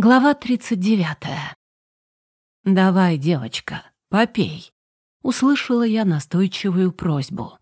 Глава 39. «Давай, девочка, попей», — услышала я настойчивую просьбу.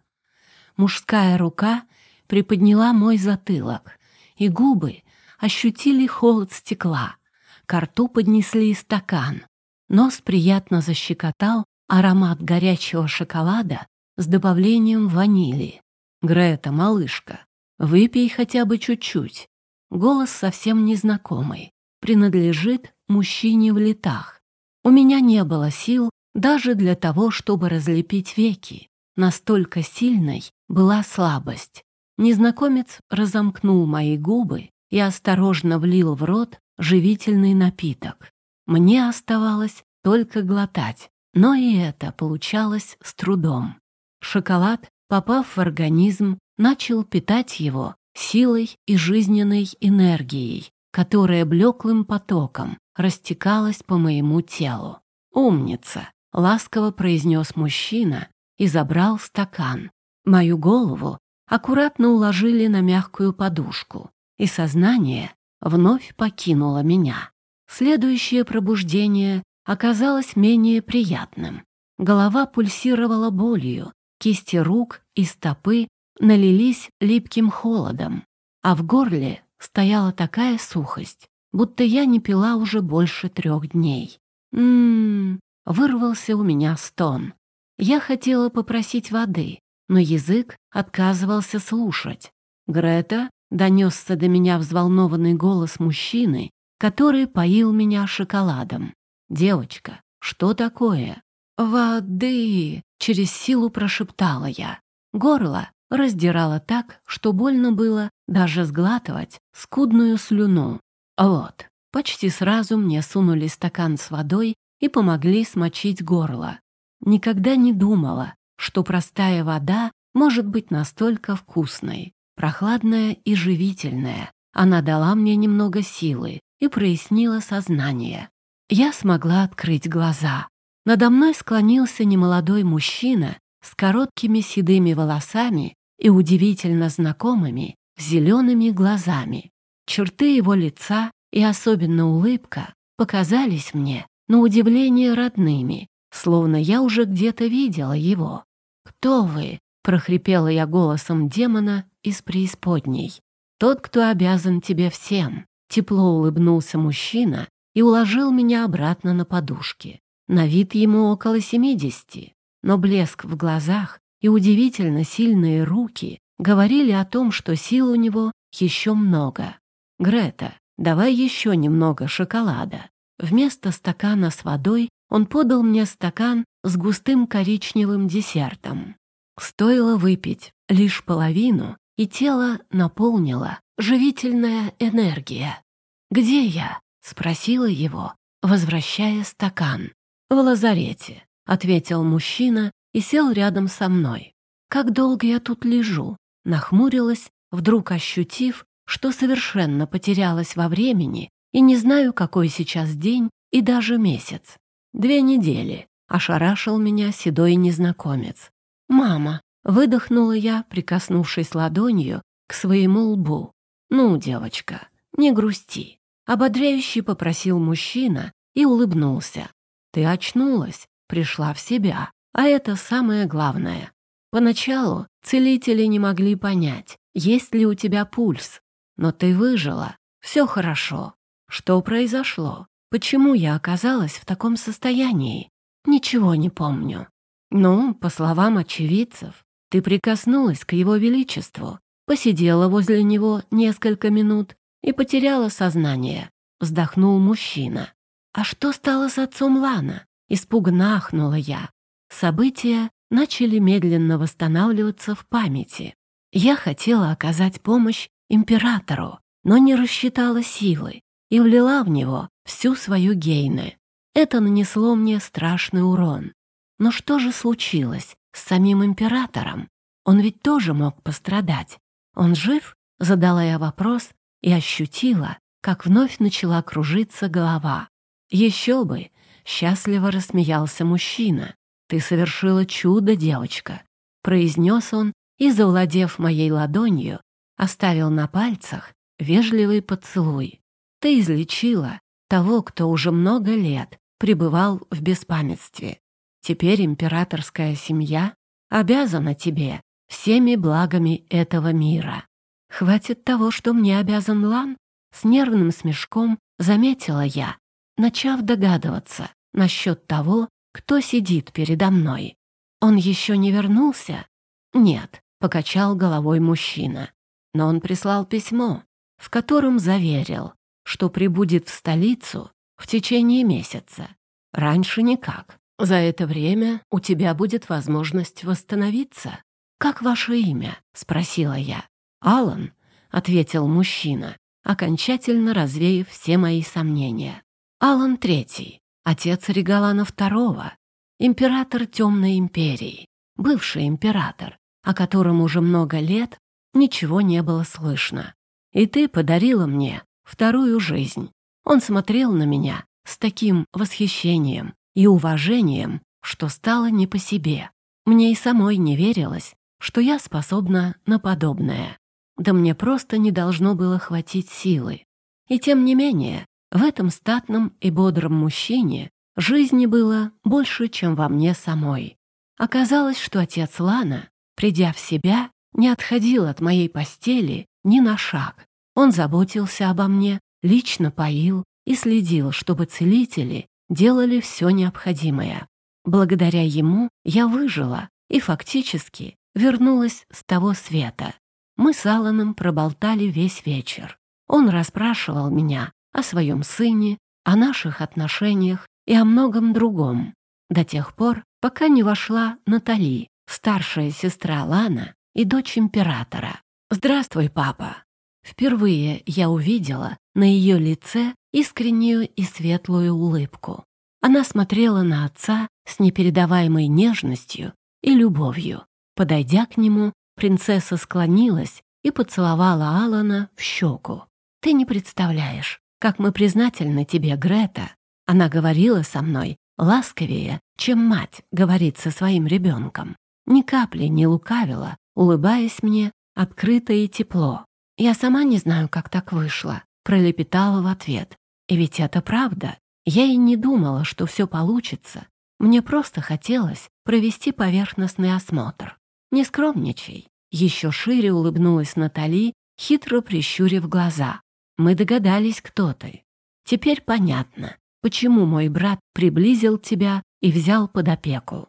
Мужская рука приподняла мой затылок, и губы ощутили холод стекла. К рту поднесли стакан. Нос приятно защекотал аромат горячего шоколада с добавлением ванили. «Грета, малышка, выпей хотя бы чуть-чуть». Голос совсем незнакомый принадлежит мужчине в летах. У меня не было сил даже для того, чтобы разлепить веки. Настолько сильной была слабость. Незнакомец разомкнул мои губы и осторожно влил в рот живительный напиток. Мне оставалось только глотать, но и это получалось с трудом. Шоколад, попав в организм, начал питать его силой и жизненной энергией, которая блеклым потоком растекалась по моему телу. «Умница!» — ласково произнес мужчина и забрал стакан. Мою голову аккуратно уложили на мягкую подушку, и сознание вновь покинуло меня. Следующее пробуждение оказалось менее приятным. Голова пульсировала болью, кисти рук и стопы налились липким холодом, а в горле стояла такая сухость, будто я не пила уже больше трех дней. Ммм, вырвался у меня стон. Я хотела попросить воды, но язык отказывался слушать. «Грета», — донесся до меня взволнованный голос мужчины, который поил меня шоколадом. «Девочка, что такое?» «Воды!» — через силу прошептала я. Горло раздирало так, что больно было даже сглатывать скудную слюну. Вот, почти сразу мне сунули стакан с водой и помогли смочить горло. Никогда не думала, что простая вода может быть настолько вкусной, прохладная и живительная. Она дала мне немного силы и прояснила сознание. Я смогла открыть глаза. Надо мной склонился немолодой мужчина с короткими седыми волосами и удивительно знакомыми зелеными глазами. Черты его лица и особенно улыбка показались мне на удивление родными, словно я уже где-то видела его. «Кто вы?» — прохрипела я голосом демона из преисподней. «Тот, кто обязан тебе всем», — тепло улыбнулся мужчина и уложил меня обратно на подушки. На вид ему около семидесяти, но блеск в глазах и удивительно сильные руки говорили о том, что сил у него еще много. «Грета, давай еще немного шоколада». Вместо стакана с водой он подал мне стакан с густым коричневым десертом. Стоило выпить лишь половину, и тело наполнило живительная энергия. «Где я?» — спросила его, возвращая стакан. «В лазарете», — ответил мужчина и сел рядом со мной. «Как долго я тут лежу?» Нахмурилась, вдруг ощутив, что совершенно потерялась во времени и не знаю, какой сейчас день и даже месяц. Две недели. Ошарашил меня седой незнакомец. «Мама!» — выдохнула я, прикоснувшись ладонью к своему лбу. «Ну, девочка, не грусти!» — ободряюще попросил мужчина и улыбнулся. «Ты очнулась, пришла в себя, а это самое главное. Поначалу целители не могли понять, есть ли у тебя пульс. Но ты выжила, все хорошо. Что произошло? Почему я оказалась в таком состоянии? Ничего не помню. Ну, по словам очевидцев, ты прикоснулась к его величеству, посидела возле него несколько минут и потеряла сознание. Вздохнул мужчина. А что стало с отцом Лана? Испуганно ахнула я. События начали медленно восстанавливаться в памяти. Я хотела оказать помощь императору, но не рассчитала силы и влила в него всю свою гейны. Это нанесло мне страшный урон. Но что же случилось с самим императором? Он ведь тоже мог пострадать. Он жив? Задала я вопрос и ощутила, как вновь начала кружиться голова. Еще бы! Счастливо рассмеялся мужчина. «Ты совершила чудо, девочка», — произнес он и, завладев моей ладонью, оставил на пальцах вежливый поцелуй. «Ты излечила того, кто уже много лет пребывал в беспамятстве. Теперь императорская семья обязана тебе всеми благами этого мира. Хватит того, что мне обязан Лан, с нервным смешком заметила я, начав догадываться насчет того, кто сидит передо мной. Он еще не вернулся? Нет, покачал головой мужчина. Но он прислал письмо, в котором заверил, что прибудет в столицу в течение месяца. Раньше никак. За это время у тебя будет возможность восстановиться. «Как ваше имя?» — спросила я. «Алан», — ответил мужчина, окончательно развеяв все мои сомнения. «Алан Третий, отец Регалана Второго, император Темной Империи, бывший император, о котором уже много лет ничего не было слышно. И ты подарила мне вторую жизнь. Он смотрел на меня с таким восхищением и уважением, что стало не по себе. Мне и самой не верилось, что я способна на подобное. Да мне просто не должно было хватить силы. И тем не менее, в этом статном и бодром мужчине жизни было больше, чем во мне самой. Оказалось, что отец Лана, придя в себя, не отходил от моей постели ни на шаг. Он заботился обо мне, лично поил и следил, чтобы целители делали все необходимое. Благодаря ему я выжила и фактически вернулась с того света. Мы с Алланом проболтали весь вечер. Он расспрашивал меня о своем сыне, о наших отношениях и о многом другом, до тех пор, пока не вошла Натали, старшая сестра Лана и дочь императора. «Здравствуй, папа!» Впервые я увидела на ее лице искреннюю и светлую улыбку. Она смотрела на отца с непередаваемой нежностью и любовью. Подойдя к нему, принцесса склонилась и поцеловала Алана в щеку. «Ты не представляешь, как мы признательны тебе, Грета!» Она говорила со мной ласковее, чем мать говорит со своим ребенком. Ни капли не лукавила, улыбаясь мне открыто и тепло. «Я сама не знаю, как так вышло», — пролепетала в ответ. «И ведь это правда. Я и не думала, что все получится. Мне просто хотелось провести поверхностный осмотр. Не скромничай. Еще шире улыбнулась Натали, хитро прищурив глаза. Мы догадались, кто ты. Теперь понятно, почему мой брат приблизил тебя и взял под опеку.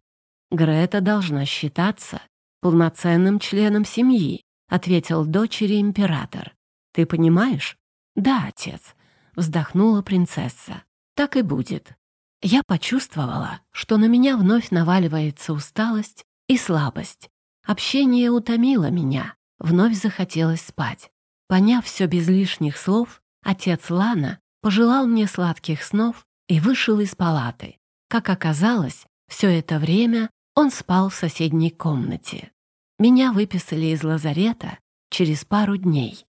Грета должна считаться полноценным членом семьи, ответил дочери император. Ты понимаешь? Да, отец, вздохнула принцесса. Так и будет. Я почувствовала, что на меня вновь наваливается усталость и слабость, Общение утомило меня, вновь захотелось спать. Поняв все без лишних слов, отец Лана пожелал мне сладких снов и вышел из палаты. Как оказалось, все это время он спал в соседней комнате. Меня выписали из лазарета через пару дней.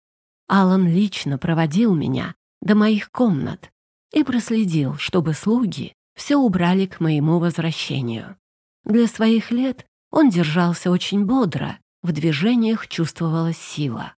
Алан лично проводил меня до моих комнат и проследил, чтобы слуги все убрали к моему возвращению. Для своих лет он держался очень бодро, в движениях чувствовалась сила.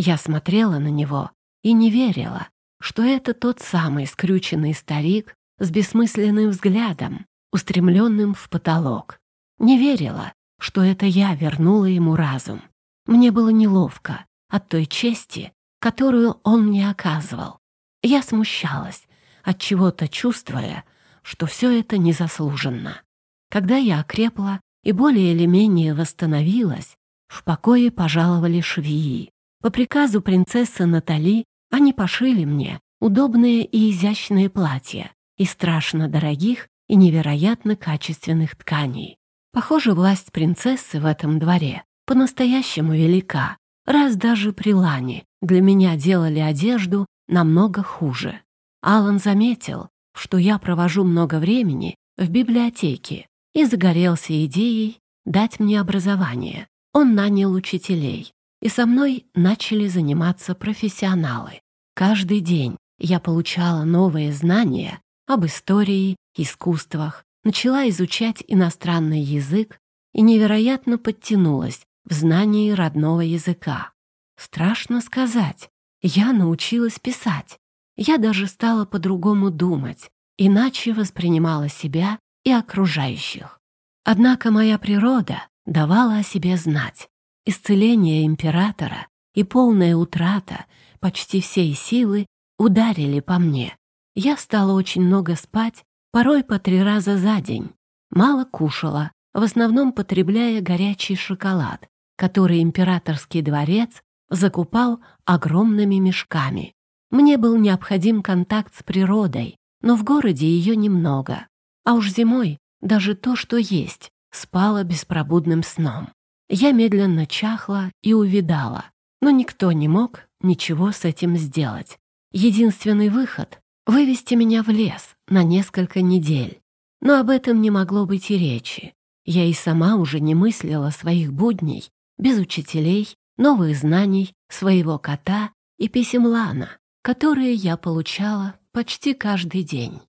Я смотрела на него и не верила, что это тот самый скрюченный старик с бессмысленным взглядом, устремленным в потолок. Не верила, что это я вернула ему разум. Мне было неловко от той чести, которую он мне оказывал. Я смущалась, от чего-то чувствуя, что все это незаслуженно. Когда я окрепла и более или менее восстановилась, в покое пожаловали швеи. По приказу принцессы Натали они пошили мне удобные и изящные платья из страшно дорогих и невероятно качественных тканей. Похоже, власть принцессы в этом дворе по-настоящему велика, раз даже при Лане для меня делали одежду намного хуже. Алан заметил, что я провожу много времени в библиотеке и загорелся идеей дать мне образование. Он нанял учителей, и со мной начали заниматься профессионалы. Каждый день я получала новые знания об истории, искусствах, начала изучать иностранный язык и невероятно подтянулась в знании родного языка. Страшно сказать, я научилась писать. Я даже стала по-другому думать, иначе воспринимала себя и окружающих. Однако моя природа давала о себе знать. Исцеление императора и полная утрата почти всей силы ударили по мне. Я стала очень много спать, порой по три раза за день. Мало кушала, в основном потребляя горячий шоколад, который императорский дворец закупал огромными мешками. Мне был необходим контакт с природой, но в городе ее немного. А уж зимой даже то, что есть, спало беспробудным сном. Я медленно чахла и увидала, но никто не мог ничего с этим сделать. Единственный выход — вывести меня в лес на несколько недель. Но об этом не могло быть и речи. Я и сама уже не мыслила своих будней без учителей, новых знаний, своего кота и писем Лана, которые я получала почти каждый день.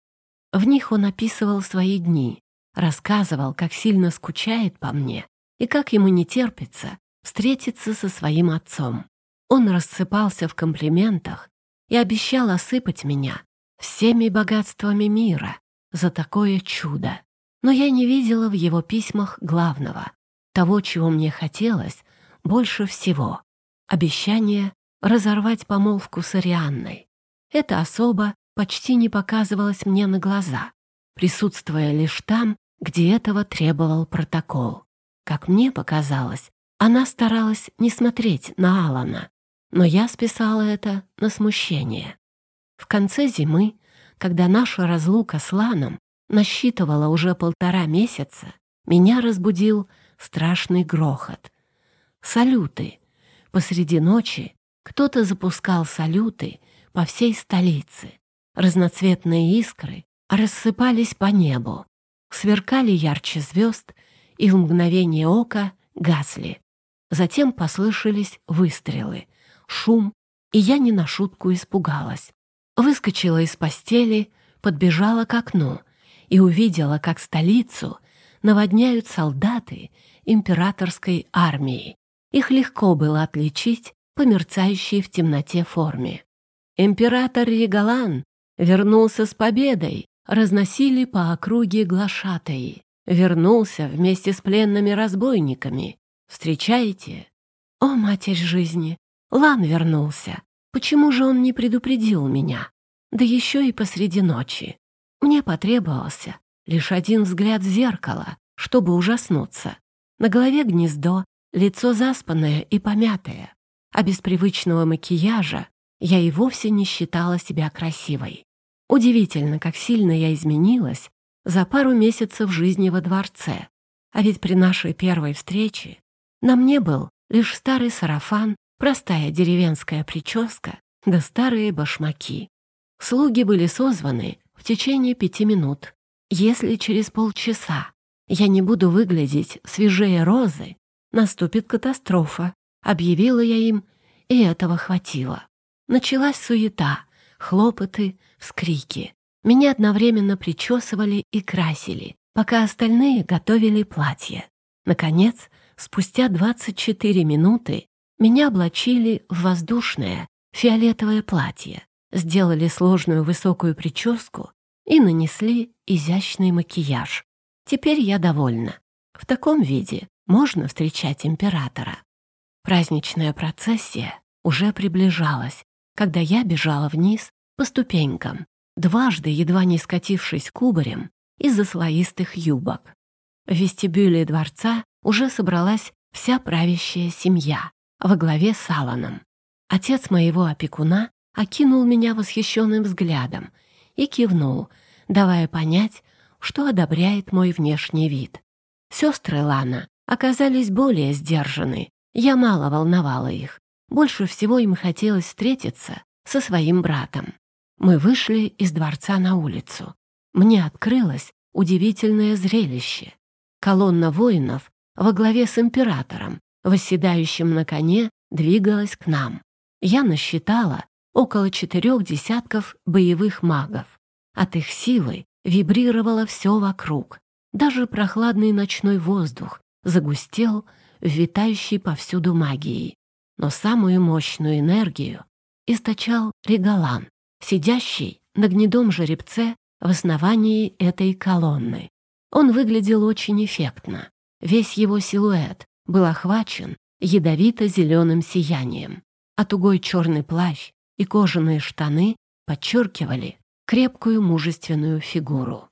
В них он описывал свои дни, рассказывал, как сильно скучает по мне и как ему не терпится встретиться со своим отцом. Он рассыпался в комплиментах и обещал осыпать меня всеми богатствами мира за такое чудо. Но я не видела в его письмах главного, того, чего мне хотелось больше всего — обещание разорвать помолвку с Арианной. Эта особа почти не показывалась мне на глаза, присутствуя лишь там, где этого требовал протокол. Как мне показалось, она старалась не смотреть на Алана, но я списала это на смущение. В конце зимы, когда наша разлука с Ланом насчитывала уже полтора месяца, меня разбудил страшный грохот. Салюты. Посреди ночи кто-то запускал салюты по всей столице. Разноцветные искры рассыпались по небу, сверкали ярче звезд и в мгновение ока гасли. Затем послышались выстрелы, шум, и я не на шутку испугалась. Выскочила из постели, подбежала к окну и увидела, как столицу наводняют солдаты императорской армии. Их легко было отличить по мерцающей в темноте форме. Император Регалан вернулся с победой, разносили по округе глашатаи. Вернулся вместе с пленными разбойниками. Встречаете? О, матерь жизни! Лан вернулся. Почему же он не предупредил меня? Да еще и посреди ночи. Мне потребовался лишь один взгляд в зеркало, чтобы ужаснуться. На голове гнездо, лицо заспанное и помятое. А без привычного макияжа я и вовсе не считала себя красивой. Удивительно, как сильно я изменилась за пару месяцев жизни во дворце. А ведь при нашей первой встрече на мне был лишь старый сарафан, простая деревенская прическа да старые башмаки. Слуги были созваны в течение пяти минут. Если через полчаса я не буду выглядеть свежее розы, наступит катастрофа, объявила я им, и этого хватило. Началась суета, хлопоты, вскрики. Меня одновременно причесывали и красили, пока остальные готовили платье. Наконец, спустя 24 минуты меня облачили в воздушное фиолетовое платье, сделали сложную высокую прическу и нанесли изящный макияж. Теперь я довольна. В таком виде можно встречать императора. Праздничная процессия уже приближалась, когда я бежала вниз по ступенькам, дважды едва не скатившись кубарем из-за слоистых юбок. В вестибюле дворца уже собралась вся правящая семья во главе с Аланом. Отец моего опекуна окинул меня восхищенным взглядом и кивнул, давая понять, что одобряет мой внешний вид. Сестры Лана оказались более сдержаны, я мало волновала их. Больше всего им хотелось встретиться со своим братом. Мы вышли из дворца на улицу. Мне открылось удивительное зрелище. Колонна воинов во главе с императором, восседающим на коне, двигалась к нам. Я насчитала около четырех десятков боевых магов. От их силы вибрировало все вокруг. Даже прохладный ночной воздух загустел в витающей повсюду магии. Но самую мощную энергию источал Регалан. Сидящий на гнедом жеребце в основании этой колонны. Он выглядел очень эффектно. Весь его силуэт был охвачен ядовито-зеленым сиянием, а тугой черный плащ и кожаные штаны подчеркивали крепкую мужественную фигуру.